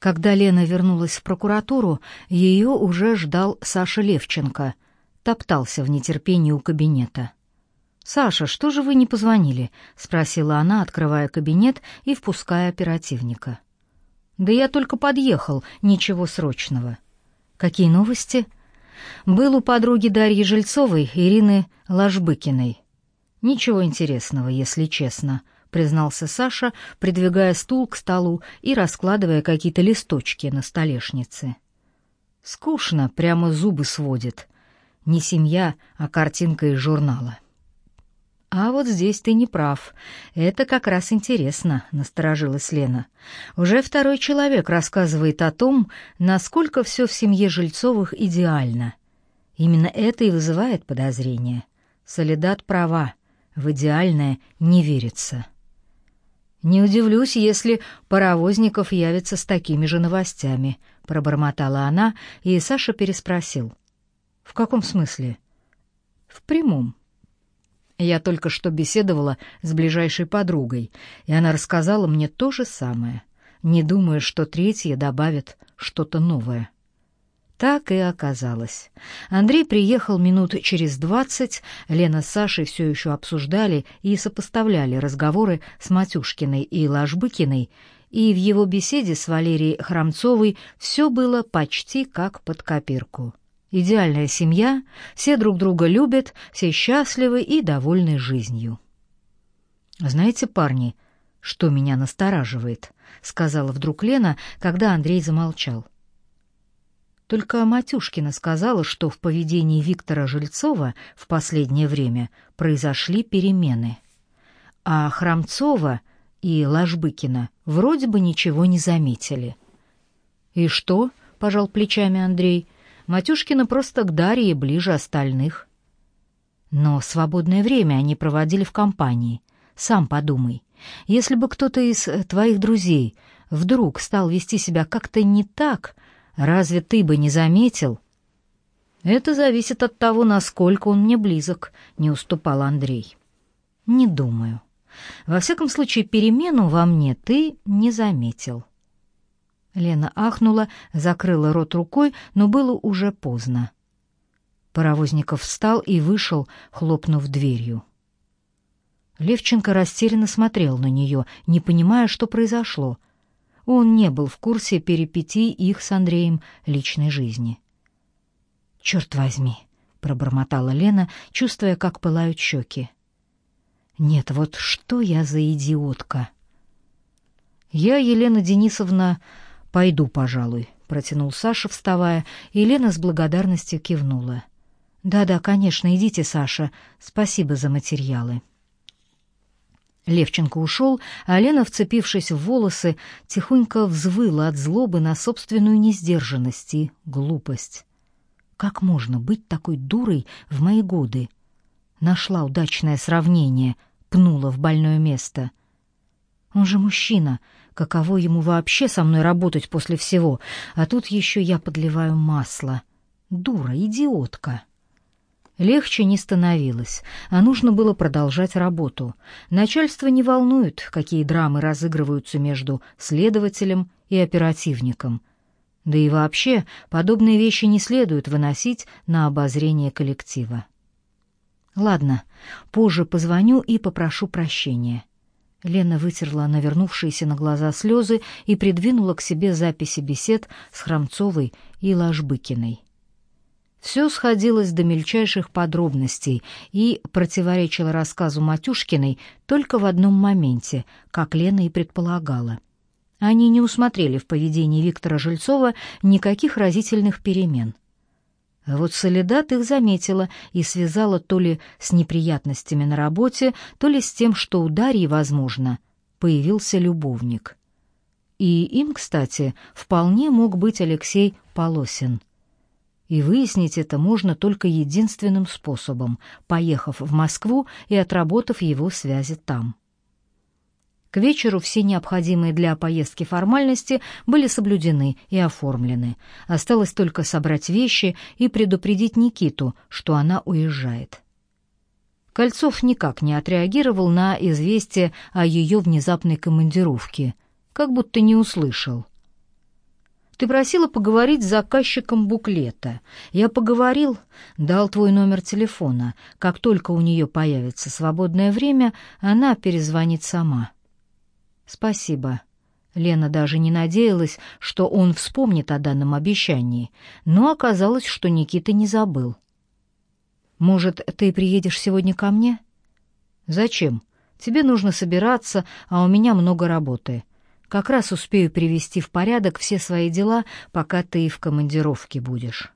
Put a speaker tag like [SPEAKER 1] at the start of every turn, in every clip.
[SPEAKER 1] Когда Лена вернулась в прокуратуру, ее уже ждал Саша Левченко, топтался в нетерпении у кабинета. «Саша, что же вы не позвонили?» — спросила она, открывая кабинет и впуская оперативника. «Да я только подъехал, ничего срочного». «Какие новости?» «Был у подруги Дарьи Жильцовой, Ирины Ложбыкиной». «Ничего интересного, если честно», — признался Саша, придвигая стул к столу и раскладывая какие-то листочки на столешнице. «Скучно, прямо зубы сводит. Не семья, а картинка из журнала». «А вот здесь ты не прав. Это как раз интересно», — насторожилась Лена. «Уже второй человек рассказывает о том, насколько все в семье Жильцовых идеально. Именно это и вызывает подозрение. Солидат права, в идеальное не верится». «Не удивлюсь, если Паровозников явится с такими же новостями», — пробормотала она, и Саша переспросил. «В каком смысле?» «В прямом». Я только что беседовала с ближайшей подругой, и она рассказала мне то же самое, не думая, что третья добавит что-то новое. Так и оказалось. Андрей приехал минут через двадцать, Лена с Сашей все еще обсуждали и сопоставляли разговоры с Матюшкиной и Ложбыкиной, и в его беседе с Валерией Храмцовой все было почти как под копирку. Идеальная семья, все друг друга любят, все счастливы и довольны жизнью. «Знаете, парни, что меня настораживает?» — сказала вдруг Лена, когда Андрей замолчал. Только Матюшкина сказала, что в поведении Виктора Жильцова в последнее время произошли перемены. А Храмцова и Ложбыкина вроде бы ничего не заметили. «И что?» — пожал плечами Андрей — Матюшкина просто к Дарье ближе остальных. Но свободное время они проводили в компании. Сам подумай, если бы кто-то из твоих друзей вдруг стал вести себя как-то не так, разве ты бы не заметил? Это зависит от того, насколько он мне близок, не уступал Андрей. Не думаю. Во всяком случае, перемену во мне ты не заметил. Лена ахнула, закрыла рот рукой, но было уже поздно. Паровозников встал и вышел, хлопнув дверью. Левченко растерянно смотрел на нее, не понимая, что произошло. Он не был в курсе перипетий их с Андреем личной жизни. «Черт возьми!» — пробормотала Лена, чувствуя, как пылают щеки. «Нет, вот что я за идиотка!» «Я, Елена Денисовна, «Пойду, пожалуй», — протянул Саша, вставая, и Лена с благодарностью кивнула. «Да-да, конечно, идите, Саша. Спасибо за материалы». Левченко ушел, а Лена, вцепившись в волосы, тихонько взвыла от злобы на собственную несдержанность и глупость. «Как можно быть такой дурой в мои годы?» Нашла удачное сравнение, пнула в больное место. «Он же мужчина, Каково ему вообще со мной работать после всего? А тут еще я подливаю масло. Дура, идиотка. Легче не становилось, а нужно было продолжать работу. Начальство не волнует, какие драмы разыгрываются между следователем и оперативником. Да и вообще, подобные вещи не следует выносить на обозрение коллектива. Ладно, позже позвоню и попрошу прощения. Лена вытерла навернувшиеся на глаза слезы и придвинула к себе записи бесед с Храмцовой и Ложбыкиной. Все сходилось до мельчайших подробностей и противоречило рассказу Матюшкиной только в одном моменте, как Лена и предполагала. Они не усмотрели в поведении Виктора Жильцова никаких разительных перемен. А вот Солидат их заметила и связала то ли с неприятностями на работе, то ли с тем, что у Дарьи, возможно, появился любовник. И им, кстати, вполне мог быть Алексей Полосин. И выяснить это можно только единственным способом, поехав в Москву и отработав его связи там. К вечеру все необходимые для поездки формальности были соблюдены и оформлены. Осталось только собрать вещи и предупредить Никиту, что она уезжает. Кольцов никак не отреагировал на известие о ее внезапной командировке, как будто не услышал. Ты просила поговорить с заказчиком буклета. Я поговорил, дал твой номер телефона. Как только у нее появится свободное время, она перезвонит сама. Спасибо. Лена даже не надеялась, что он вспомнит о данном обещании, но оказалось, что Никита не забыл. Может, ты приедешь сегодня ко мне? Зачем? Тебе нужно собираться, а у меня много работы. Как раз успею привести в порядок все свои дела, пока ты в командировке будешь.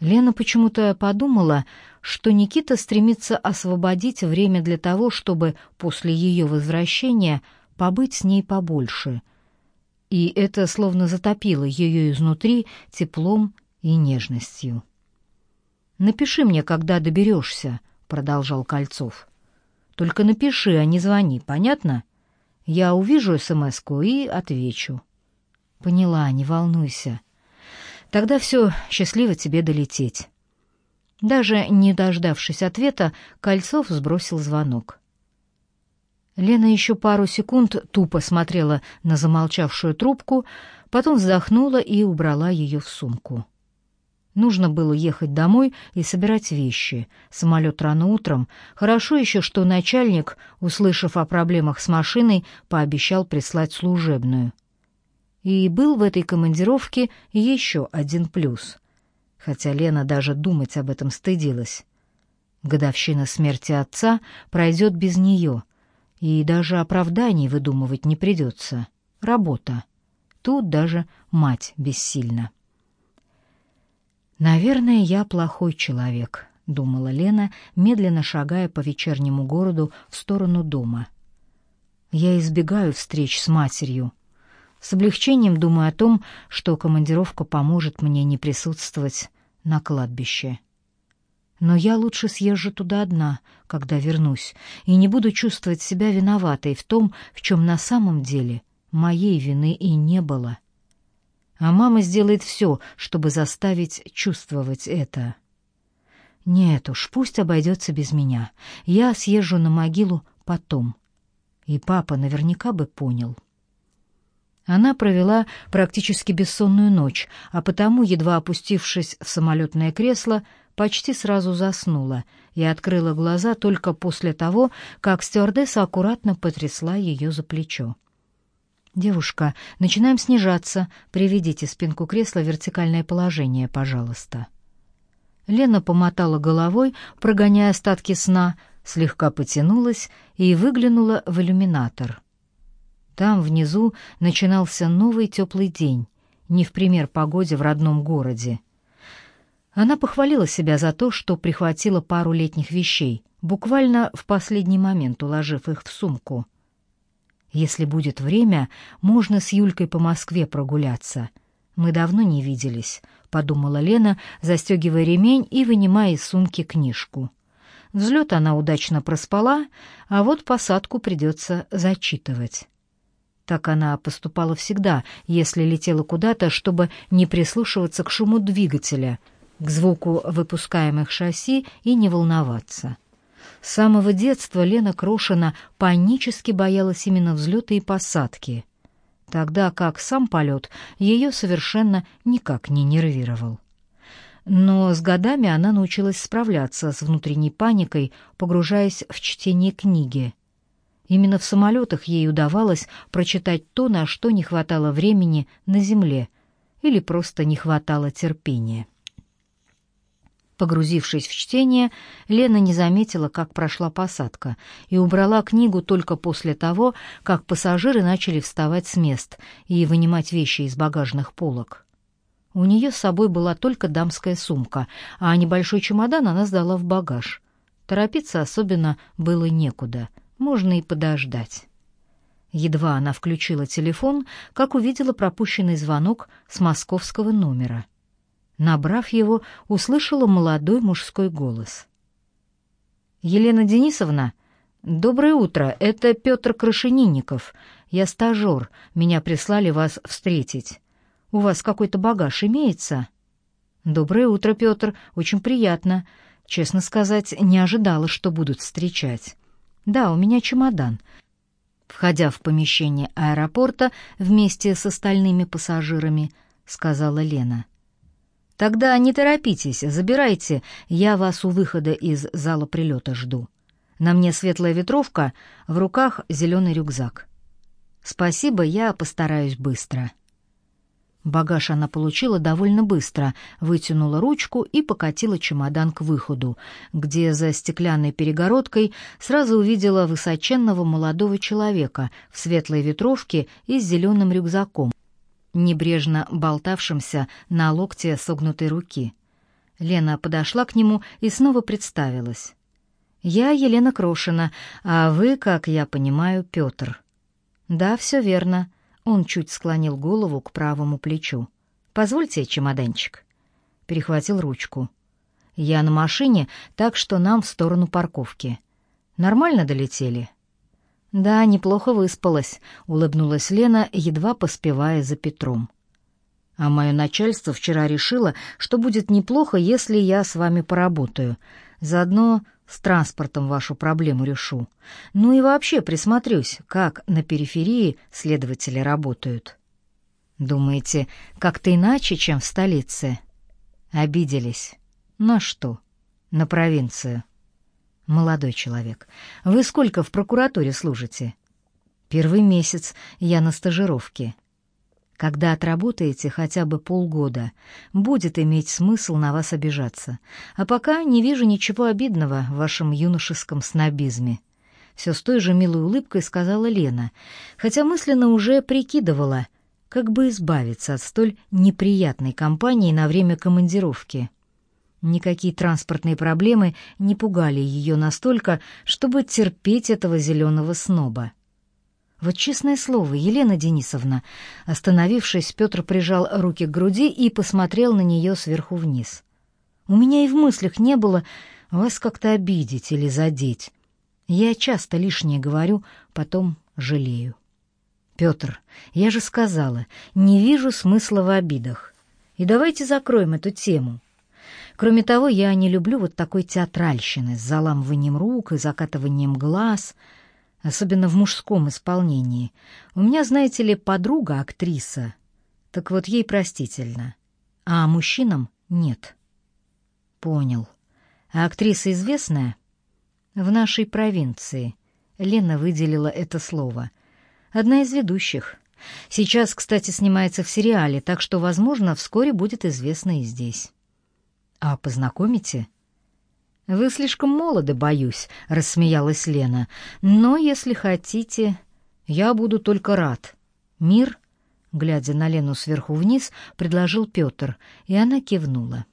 [SPEAKER 1] Лена почему-то подумала, что Никита стремится освободить время для того, чтобы после ее возвращения побыть с ней побольше. И это словно затопило ее изнутри теплом и нежностью. «Напиши мне, когда доберешься», — продолжал Кольцов. «Только напиши, а не звони, понятно?» Я увижу смс и отвечу. Поняла, не волнуйся. Тогда все, счастливо тебе долететь. Даже не дождавшись ответа, Кольцов сбросил звонок. Лена еще пару секунд тупо смотрела на замолчавшую трубку, потом вздохнула и убрала ее в сумку. Нужно было ехать домой и собирать вещи. Самолет рано утром. Хорошо еще, что начальник, услышав о проблемах с машиной, пообещал прислать служебную. И был в этой командировке еще один плюс. Хотя Лена даже думать об этом стыдилась. Годовщина смерти отца пройдет без нее, и даже оправданий выдумывать не придется. Работа. Тут даже мать бессильна. «Наверное, я плохой человек», — думала Лена, медленно шагая по вечернему городу в сторону дома. «Я избегаю встреч с матерью. С облегчением думаю о том, что командировка поможет мне не присутствовать на кладбище. Но я лучше съезжу туда одна, когда вернусь, и не буду чувствовать себя виноватой в том, в чем на самом деле моей вины и не было» а мама сделает все, чтобы заставить чувствовать это. Нет уж, пусть обойдется без меня. Я съезжу на могилу потом. И папа наверняка бы понял. Она провела практически бессонную ночь, а потому, едва опустившись в самолетное кресло, почти сразу заснула и открыла глаза только после того, как стюардесса аккуратно потрясла ее за плечо. «Девушка, начинаем снижаться. Приведите спинку кресла в вертикальное положение, пожалуйста». Лена помотала головой, прогоняя остатки сна, слегка потянулась и выглянула в иллюминатор. Там внизу начинался новый теплый день, не в пример погоде в родном городе. Она похвалила себя за то, что прихватила пару летних вещей, буквально в последний момент уложив их в сумку — если будет время, можно с Юлькой по Москве прогуляться. Мы давно не виделись, подумала Лена, застегивая ремень и вынимая из сумки книжку. Взлет она удачно проспала, а вот посадку придется зачитывать. Так она поступала всегда, если летела куда-то, чтобы не прислушиваться к шуму двигателя, к звуку выпускаемых шасси и не волноваться. С самого детства Лена Крошина панически боялась именно взлета и посадки, тогда как сам полет ее совершенно никак не нервировал. Но с годами она научилась справляться с внутренней паникой, погружаясь в чтение книги. Именно в самолетах ей удавалось прочитать то, на что не хватало времени на земле, или просто не хватало терпения. Погрузившись в чтение, Лена не заметила, как прошла посадка, и убрала книгу только после того, как пассажиры начали вставать с мест и вынимать вещи из багажных полок. У нее с собой была только дамская сумка, а небольшой чемодан она сдала в багаж. Торопиться особенно было некуда, можно и подождать. Едва она включила телефон, как увидела пропущенный звонок с московского номера — Набрав его, услышала молодой мужской голос. «Елена Денисовна, доброе утро, это Петр Крашенинников. Я стажер, меня прислали вас встретить. У вас какой-то багаж имеется?» «Доброе утро, Петр, очень приятно. Честно сказать, не ожидала, что будут встречать. Да, у меня чемодан. входя в помещение аэропорта вместе с остальными пассажирами, сказала Лена. Тогда не торопитесь, забирайте, я вас у выхода из зала прилета жду. На мне светлая ветровка, в руках зеленый рюкзак. Спасибо, я постараюсь быстро. Багаж она получила довольно быстро, вытянула ручку и покатила чемодан к выходу, где за стеклянной перегородкой сразу увидела высоченного молодого человека в светлой ветровке и с зеленым рюкзаком, небрежно болтавшимся на локте согнутой руки. Лена подошла к нему и снова представилась. «Я Елена Крошина, а вы, как я понимаю, Петр». «Да, все верно», он чуть склонил голову к правому плечу. «Позвольте чемоданчик». Перехватил ручку. «Я на машине, так что нам в сторону парковки. Нормально долетели?» «Да, неплохо выспалась», — улыбнулась Лена, едва поспевая за Петром. «А мое начальство вчера решило, что будет неплохо, если я с вами поработаю. Заодно с транспортом вашу проблему решу. Ну и вообще присмотрюсь, как на периферии следователи работают. Думаете, как-то иначе, чем в столице? Обиделись. На что? На провинцию. Молодой человек, вы сколько в прокуратуре служите? Первый месяц я на стажировке. Когда отработаете хотя бы полгода, будет иметь смысл на вас обижаться. А пока не вижу ничего обидного в вашем юношеском снобизме. Все с той же милой улыбкой сказала Лена, хотя мысленно уже прикидывала, как бы избавиться от столь неприятной компании на время командировки. Никакие транспортные проблемы не пугали ее настолько, чтобы терпеть этого зеленого сноба. Вот честное слово, Елена Денисовна, остановившись, Петр прижал руки к груди и посмотрел на нее сверху вниз. У меня и в мыслях не было вас как-то обидеть или задеть. Я часто лишнее говорю, потом жалею. Петр, я же сказала, не вижу смысла в обидах. И давайте закроем эту тему. Кроме того, я не люблю вот такой театральщины с заламыванием рук и закатыванием глаз — особенно в мужском исполнении. У меня, знаете ли, подруга актриса. Так вот ей простительно. А мужчинам нет. Понял. А актриса известная? В нашей провинции. Лена выделила это слово. Одна из ведущих. Сейчас, кстати, снимается в сериале, так что, возможно, вскоре будет известна и здесь. А познакомите? «Вы слишком молоды, боюсь», — рассмеялась Лена. «Но, если хотите, я буду только рад. Мир?» Глядя на Лену сверху вниз, предложил Петр, и она кивнула.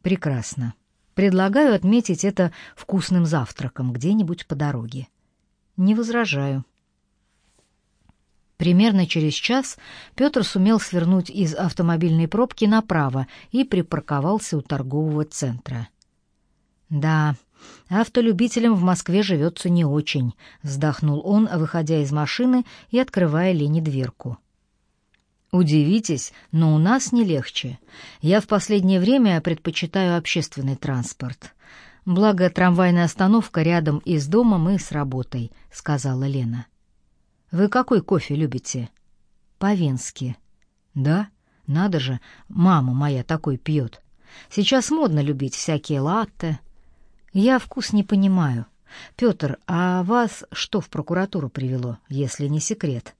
[SPEAKER 1] «Прекрасно. Предлагаю отметить это вкусным завтраком где-нибудь по дороге». «Не возражаю». Примерно через час Петр сумел свернуть из автомобильной пробки направо и припарковался у торгового центра. «Да, автолюбителям в Москве живется не очень», — вздохнул он, выходя из машины и открывая Лене дверку. «Удивитесь, но у нас не легче. Я в последнее время предпочитаю общественный транспорт. Благо, трамвайная остановка рядом и с домом, и с работой», — сказала Лена. «Вы какой кофе любите?» «По-венски». «Да? Надо же, мама моя такой пьет. Сейчас модно любить всякие латте, я вкус не понимаю. Петр, а вас что в прокуратуру привело, если не секрет?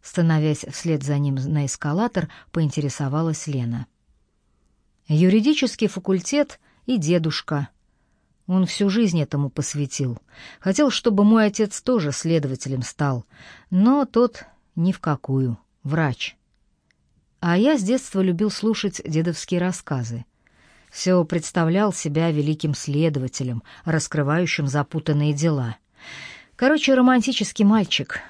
[SPEAKER 1] Становясь вслед за ним на эскалатор, поинтересовалась Лена. Юридический факультет и дедушка. Он всю жизнь этому посвятил. Хотел, чтобы мой отец тоже следователем стал, но тот ни в какую, врач. А я с детства любил слушать дедовские рассказы все представлял себя великим следователем, раскрывающим запутанные дела. Короче, романтический мальчик.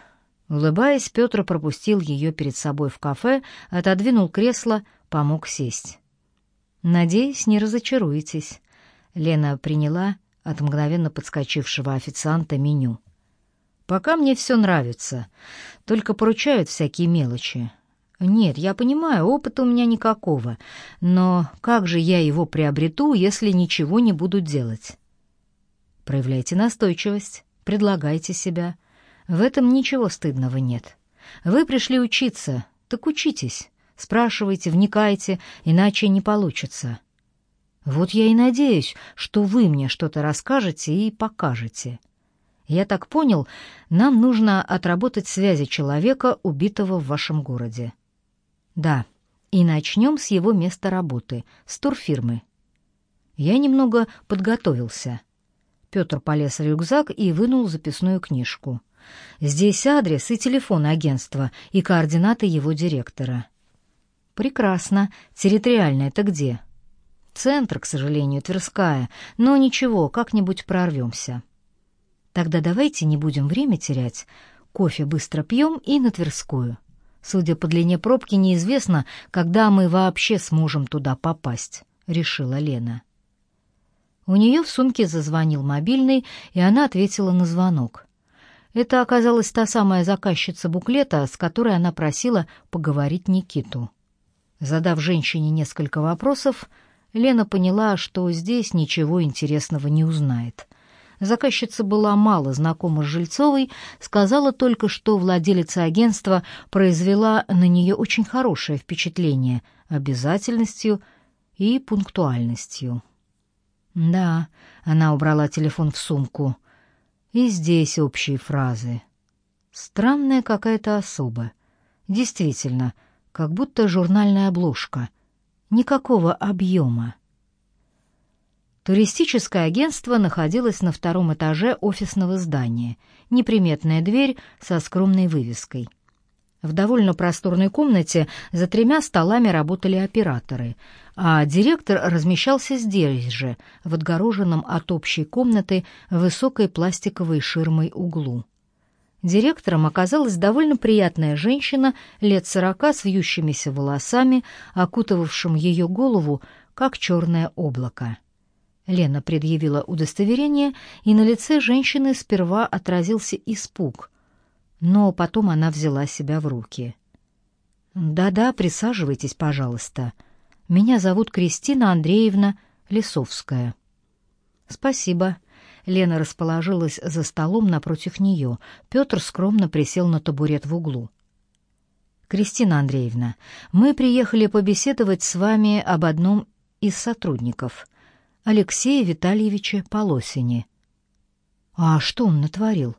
[SPEAKER 1] Улыбаясь, Петр пропустил ее перед собой в кафе, отодвинул кресло, помог сесть. «Надеюсь, не разочаруетесь». Лена приняла от мгновенно подскочившего официанта меню. «Пока мне все нравится, только поручают всякие мелочи. Нет, я понимаю, опыта у меня никакого, но как же я его приобрету, если ничего не буду делать? Проявляйте настойчивость, предлагайте себя. В этом ничего стыдного нет. Вы пришли учиться, так учитесь. Спрашивайте, вникайте, иначе не получится. Вот я и надеюсь, что вы мне что-то расскажете и покажете. Я так понял, нам нужно отработать связи человека, убитого в вашем городе. Да, и начнем с его места работы, с турфирмы. Я немного подготовился. Петр полез в рюкзак и вынул записную книжку. Здесь адрес и телефон агентства, и координаты его директора. Прекрасно. Территориально это где? Центр, к сожалению, Тверская. Но ничего, как-нибудь прорвемся. Тогда давайте не будем время терять. Кофе быстро пьем и на Тверскую. Судя по длине пробки, неизвестно, когда мы вообще сможем туда попасть, решила Лена. У нее в сумке зазвонил мобильный, и она ответила на звонок. Это оказалась та самая заказчица буклета, с которой она просила поговорить Никиту. Задав женщине несколько вопросов, Лена поняла, что здесь ничего интересного не узнает. Заказчица была мало знакома с Жильцовой, сказала только, что владелица агентства произвела на нее очень хорошее впечатление обязательностью и пунктуальностью. Да, она убрала телефон в сумку. И здесь общие фразы. Странная какая-то особа. Действительно, — как будто журнальная обложка. Никакого объема. Туристическое агентство находилось на втором этаже офисного здания. Неприметная дверь со скромной вывеской. В довольно просторной комнате за тремя столами работали операторы, а директор размещался здесь же, в отгороженном от общей комнаты высокой пластиковой ширмой углу. Директором оказалась довольно приятная женщина лет сорока с вьющимися волосами, окутывавшим ее голову, как черное облако. Лена предъявила удостоверение, и на лице женщины сперва отразился испуг, но потом она взяла себя в руки. «Да-да, присаживайтесь, пожалуйста. Меня зовут Кристина Андреевна Лисовская». «Спасибо», Лена расположилась за столом напротив нее. Петр скромно присел на табурет в углу. «Кристина Андреевна, мы приехали побеседовать с вами об одном из сотрудников, Алексее Витальевиче Полосине». «А что он натворил?»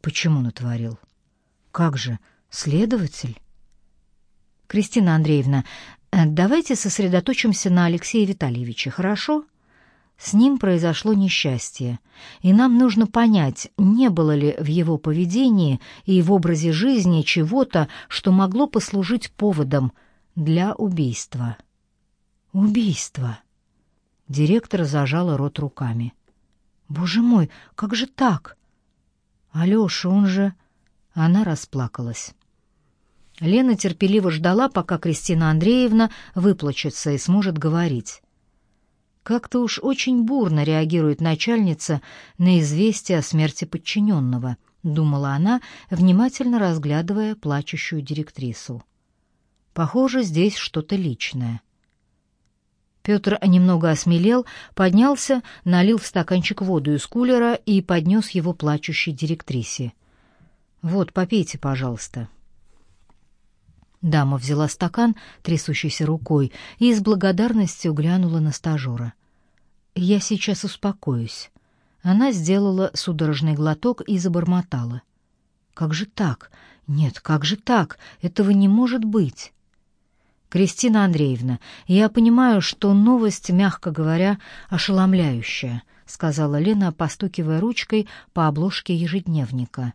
[SPEAKER 1] «Почему натворил?» «Как же, следователь?» «Кристина Андреевна, э, давайте сосредоточимся на Алексее Витальевиче, хорошо?» С ним произошло несчастье, и нам нужно понять, не было ли в его поведении и в образе жизни чего-то, что могло послужить поводом для убийства. Убийство. Директор зажала рот руками. Боже мой, как же так? Алёша, он же... Она расплакалась. Лена терпеливо ждала, пока Кристина Андреевна выплачется и сможет говорить. Как-то уж очень бурно реагирует начальница на известие о смерти подчиненного, думала она, внимательно разглядывая плачущую директрису. Похоже, здесь что-то личное. Петр немного осмелел, поднялся, налил в стаканчик воду из кулера и поднес его плачущей директрисе. «Вот, попейте, пожалуйста». Дама взяла стакан трясущейся рукой и с благодарностью глянула на стажера. «Я сейчас успокоюсь». Она сделала судорожный глоток и забормотала. «Как же так? Нет, как же так? Этого не может быть!» «Кристина Андреевна, я понимаю, что новость, мягко говоря, ошеломляющая», — сказала Лена, постукивая ручкой по обложке ежедневника.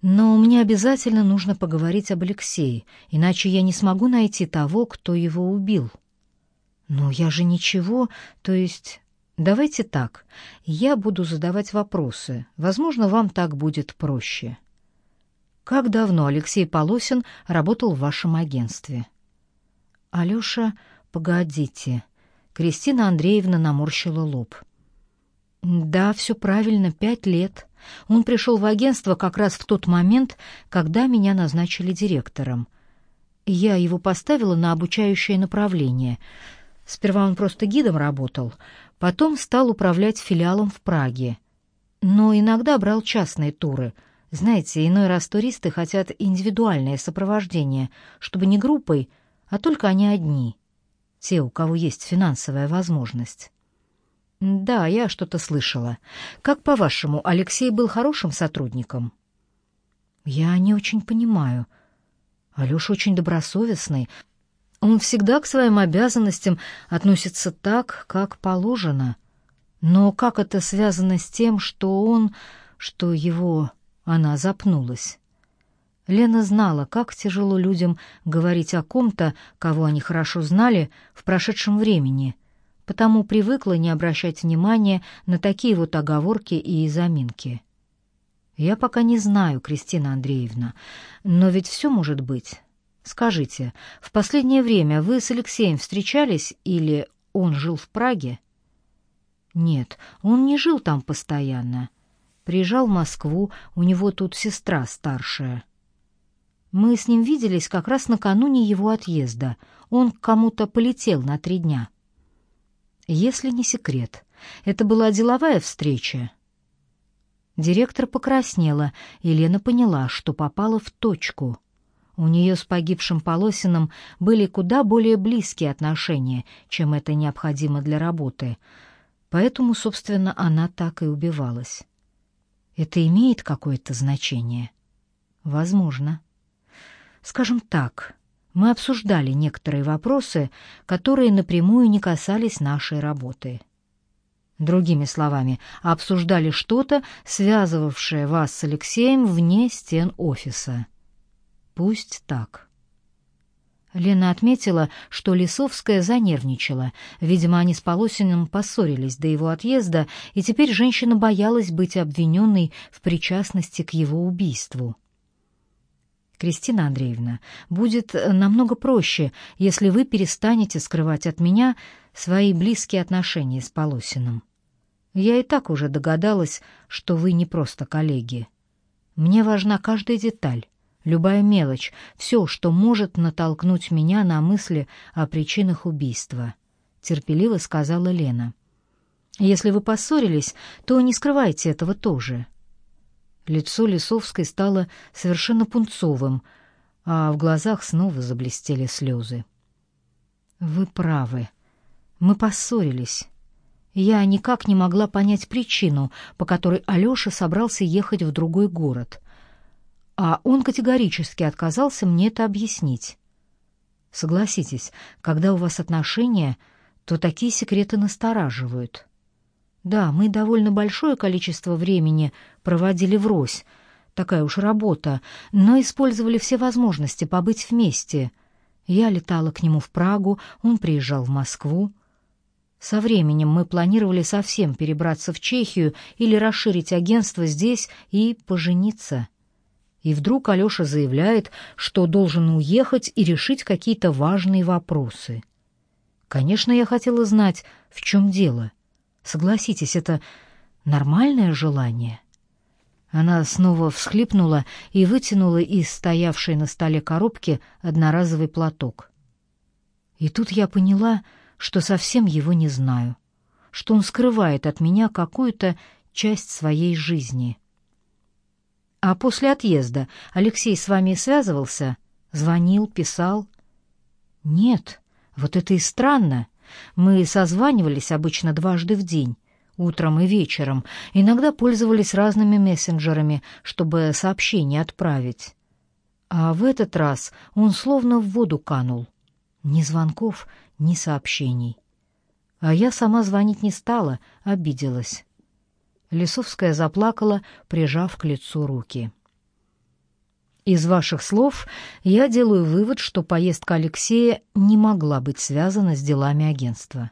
[SPEAKER 1] Но мне обязательно нужно поговорить об Алексее, иначе я не смогу найти того, кто его убил. Но я же ничего, то есть... Давайте так, я буду задавать вопросы. Возможно, вам так будет проще. Как давно Алексей Полосин работал в вашем агентстве? Алёша, погодите. Кристина Андреевна наморщила лоб. Да, все правильно, пять лет. Он пришел в агентство как раз в тот момент, когда меня назначили директором. Я его поставила на обучающее направление. Сперва он просто гидом работал, потом стал управлять филиалом в Праге. Но иногда брал частные туры, Знаете, иной раз туристы хотят индивидуальное сопровождение, чтобы не группой, а только они одни, те, у кого есть финансовая возможность. Да, я что-то слышала. Как по-вашему, Алексей был хорошим сотрудником? Я не очень понимаю. Алёша очень добросовестный. Он всегда к своим обязанностям относится так, как положено. Но как это связано с тем, что он, что его... Она запнулась. Лена знала, как тяжело людям говорить о ком-то, кого они хорошо знали, в прошедшем времени, потому привыкла не обращать внимания на такие вот оговорки и заминки. «Я пока не знаю, Кристина Андреевна, но ведь все может быть. Скажите, в последнее время вы с Алексеем встречались или он жил в Праге?» «Нет, он не жил там постоянно. Приезжал в Москву, у него тут сестра старшая». Мы с ним виделись как раз накануне его отъезда. Он к кому-то полетел на три дня. Если не секрет, это была деловая встреча. Директор покраснела, и Лена поняла, что попала в точку. У нее с погибшим Полосиным были куда более близкие отношения, чем это необходимо для работы. Поэтому, собственно, она так и убивалась. Это имеет какое-то значение? Возможно. Скажем так, мы обсуждали некоторые вопросы, которые напрямую не касались нашей работы. Другими словами, обсуждали что-то, связывавшее вас с Алексеем вне стен офиса. Пусть так. Лена отметила, что Лисовская занервничала. Видимо, они с Полосиным поссорились до его отъезда, и теперь женщина боялась быть обвиненной в причастности к его убийству. Кристина Андреевна, будет э, намного проще, если вы перестанете скрывать от меня свои близкие отношения с Полосиным. Я и так уже догадалась, что вы не просто коллеги. Мне важна каждая деталь, любая мелочь, все, что может натолкнуть меня на мысли о причинах убийства, терпеливо сказала Лена. Если вы поссорились, то не скрывайте этого тоже. Лицо Лисовской стало совершенно пунцовым, а в глазах снова заблестели слезы. «Вы правы. Мы поссорились. Я никак не могла понять причину, по которой Алёша собрался ехать в другой город. А он категорически отказался мне это объяснить. Согласитесь, когда у вас отношения, то такие секреты настораживают». Да, мы довольно большое количество времени проводили врозь, такая уж работа, но использовали все возможности побыть вместе. Я летала к нему в Прагу, он приезжал в Москву. Со временем мы планировали совсем перебраться в Чехию или расширить агентство здесь и пожениться. И вдруг Алёша заявляет, что должен уехать и решить какие-то важные вопросы. Конечно, я хотела знать, в чем дело — Согласитесь, это нормальное желание. Она снова всхлипнула и вытянула из стоявшей на столе коробки одноразовый платок. И тут я поняла, что совсем его не знаю, что он скрывает от меня какую-то часть своей жизни. А после отъезда Алексей с вами связывался? Звонил, писал? Нет, вот это и странно. Мы созванивались обычно дважды в день, утром и вечером, иногда пользовались разными мессенджерами, чтобы сообщение отправить. А в этот раз он словно в воду канул. Ни звонков, ни сообщений. А я сама звонить не стала, обиделась. Лисовская заплакала, прижав к лицу руки. Из ваших слов я делаю вывод, что поездка Алексея не могла быть связана с делами агентства.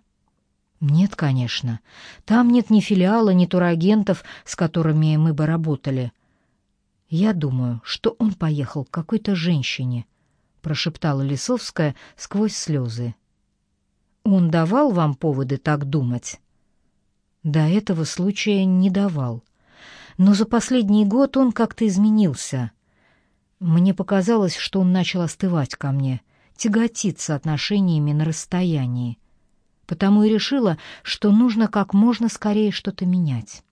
[SPEAKER 1] Нет, конечно. Там нет ни филиала, ни турагентов, с которыми мы бы работали. Я думаю, что он поехал к какой-то женщине, прошептала Лисовская сквозь слезы. Он давал вам поводы так думать? До этого случая не давал. Но за последний год он как-то изменился. Мне показалось, что он начал остывать ко мне, тяготиться отношениями на расстоянии. Потому и решила, что нужно как можно скорее что-то менять.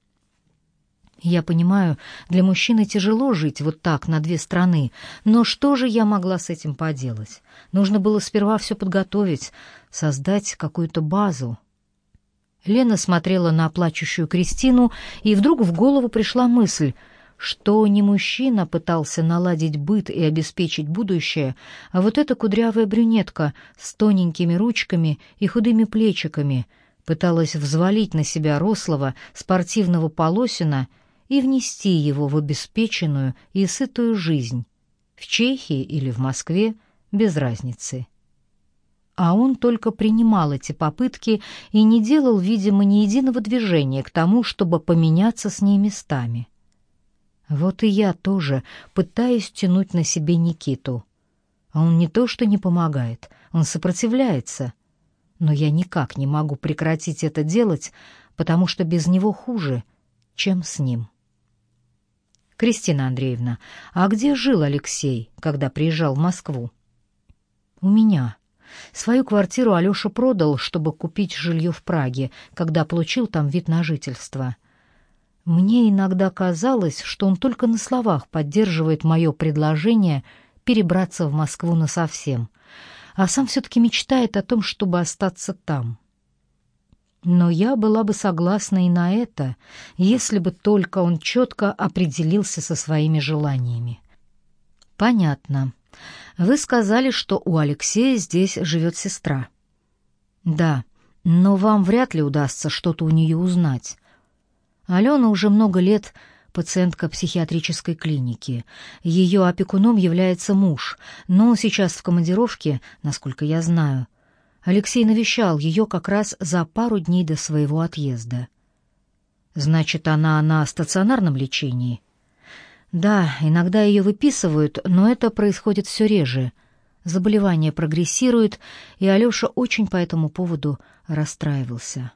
[SPEAKER 1] Я понимаю, для мужчины тяжело жить вот так на две страны, но что же я могла с этим поделать? Нужно было сперва все подготовить, создать какую-то базу. Лена смотрела на плачущую Кристину, и вдруг в голову пришла мысль, что не мужчина пытался наладить быт и обеспечить будущее, а вот эта кудрявая брюнетка с тоненькими ручками и худыми плечиками пыталась взвалить на себя рослого спортивного полосина — и внести его в обеспеченную и сытую жизнь, в Чехии или в Москве, без разницы. А он только принимал эти попытки и не делал, видимо, ни единого движения к тому, чтобы поменяться с ней местами. Вот и я тоже пытаюсь тянуть на себе Никиту. А он не то что не помогает, он сопротивляется. Но я никак не могу прекратить это делать, потому что без него хуже, чем с ним. Кристина Андреевна, а где жил Алексей, когда приезжал в Москву? У меня. Свою квартиру Алёша продал, чтобы купить жилье в Праге, когда получил там вид на жительство. Мне иногда казалось, что он только на словах поддерживает мое предложение перебраться в Москву насовсем, а сам все-таки мечтает о том, чтобы остаться там. Но я была бы согласна и на это, если бы только он четко определился со своими желаниями. Понятно. Вы сказали, что у Алексея здесь живет сестра. Да, но вам вряд ли удастся что-то у нее узнать. Алена уже много лет пациентка психиатрической клиники. Ее опекуном является муж, но он сейчас в командировке, насколько я знаю. Алексей навещал ее как раз за пару дней до своего отъезда. Значит, она на стационарном лечении? Да, иногда ее выписывают, но это происходит все реже. Заболевание прогрессирует, и Алеша очень по этому поводу расстраивался.